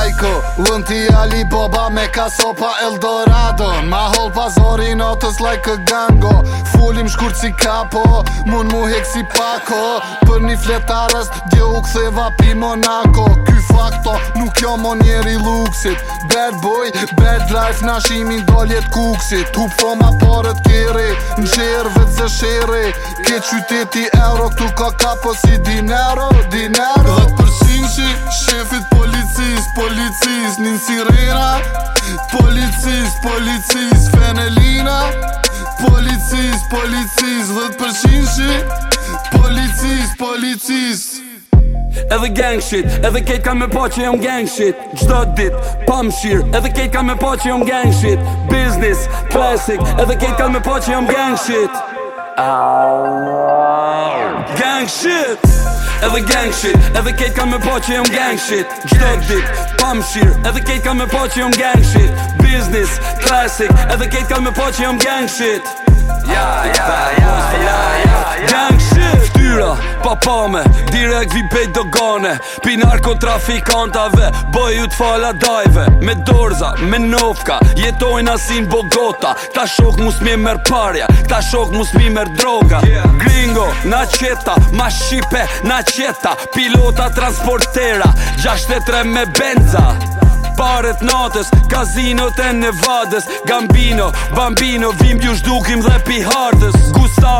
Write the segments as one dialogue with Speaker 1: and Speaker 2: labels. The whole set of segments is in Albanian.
Speaker 1: Rajko Lën ti ali boba me kasopa Eldorado Ma hol pazori notës like a gango Fulim shkurë si kapo Mun mu hek si pako Për një fletarës dje u ktheva pi Monaco Ky fakto nuk jo monjeri luksit Bad boy, bad life na shimin doljet kuksit Tu po ma porët kere Në shërë vëtë zë shërë Ke qyteti euro këtu ka kapo si dinero Dinero Dhe të përsin që shefit policis policis policis, nin sirena Policis, policis, fenelina Policis, policis, dhët përshin shi Policis,
Speaker 2: policis Edhe gang shit, edhe kejt ka me po që jom gang shit Gjdo dit, pa më shirë, edhe kejt ka me po që jom gang shit Business, classic, edhe kejt ka me po që jom gang shit Gang shit edhe gang shit Edhe kejt ka me po që jom gang shit Gjdo dit, pa më shirë Edhe kejt ka me po që jom gang shit Business, classic Edhe kejt ka me po që jom gang shit Ja, ja, ja, ja, ja, ja, ja, GANG SHIT ja, Pa ja, e këvi pejt dogane gane Pi narkotrafikantave, boj ju t'fala dajve Me dorza, me novka, jetojnë asin bogota Ta shok mus s'mi mër parja, Ta shok mus s'mi mër droga Gringo, na qeta, ma shqipe, na qeta Pilota transportera, gja me benza Paret natës, kazinot e nevadës Gambino, bambino, vim t'ju shdukim dhe pi hardës Gusta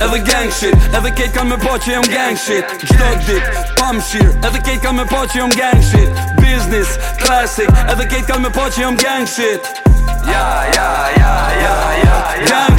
Speaker 2: edhe gang shit Edhe kejt ka me po që jom gang shit Gjdo dit, pam shir Edhe kejt ka me po që jom gang shit Business, classic Edhe kejt ka me po që jom gang shit
Speaker 3: Ja, ja, ja, ja, ja, ja,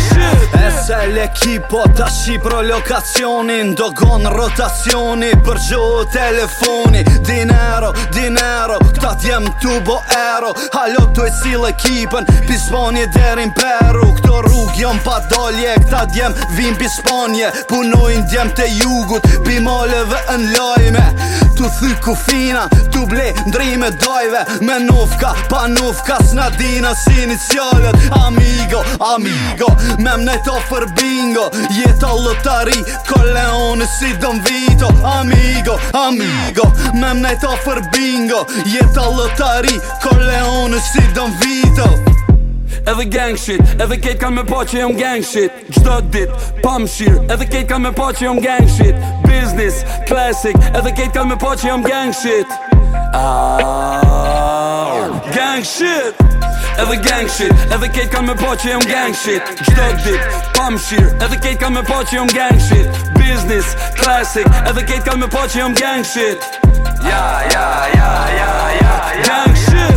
Speaker 3: Se l'ekipo ta shqipro pro Do Ndogon rotacioni për gjo telefoni Dinero, dinero, këta t'jem tu bo ero Halo tu e si l'ekipen, pisponje derin peru Këto rrug jom pa dolje, këta t'jem vim pisponje Punojnë t'jem të jugut, pimoleve në lojme Tu thy ku fina, tu ble ndrime dojve Me nufka, pa nufka, s'na dina si inicialet Amigo, amigo, me mnet për bingo Jeta lotari, t'ko leone si dëm vito Amigo, amigo, me më nejta për bingo Jeta lotari, t'ko leone si dëm vito
Speaker 2: Edhe gang shit, edhe kejt ka me po që jom gang shit Gjdo dit, pa më shirë, edhe kejt ka me po që jom gang shit Business, classic, edhe kejt ka me po që jom gang shit Aaaaaa ah. gang shit Edhe gang shit Edhe kejt kanë me po që jom gang shit Gjdo dit, pam shir Edhe kejt kanë me po që jom gang shit Business, classic Edhe kejt kanë me po që jom gang shit Ja,
Speaker 3: ja, ja, ja, ja, ja Gang shit